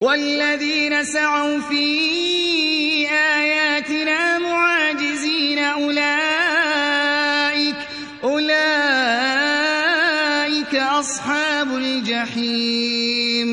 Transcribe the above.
وَالَّذِينَ سَعَوْا فِي آيَاتِنَا مُعَاجِزِينَ أُولَٰئِكَ أَصْحَابُ الْجَحِيمِ.